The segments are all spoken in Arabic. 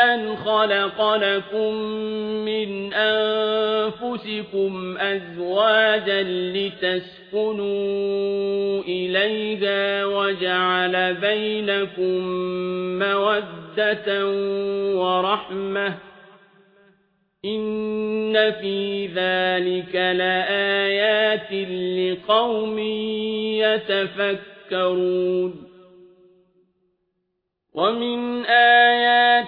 أَنْ خَلَقَ لَكُم مِّنْ أَنفُسِكُمْ أَزْوَاجًا لِّتَسْكُنُوا إِلَيْهَا وَجَعَلَ بَيْنَكُم مَّوَدَّةً وَرَحْمَةً إِنَّ فِي ذَلِكَ لَآيَاتٍ لِّقَوْمٍ يَتَفَكَّرُونَ وَمِنْ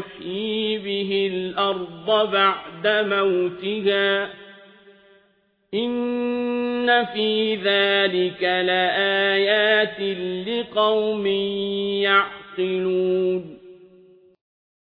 فَيُحْيِي بِهِ الْأَرْضَ بَعْدَ مَوْتِهَا إِنَّ فِي ذَلِكَ لَآيَاتٍ لِقَوْمٍ يَعْقِلُونَ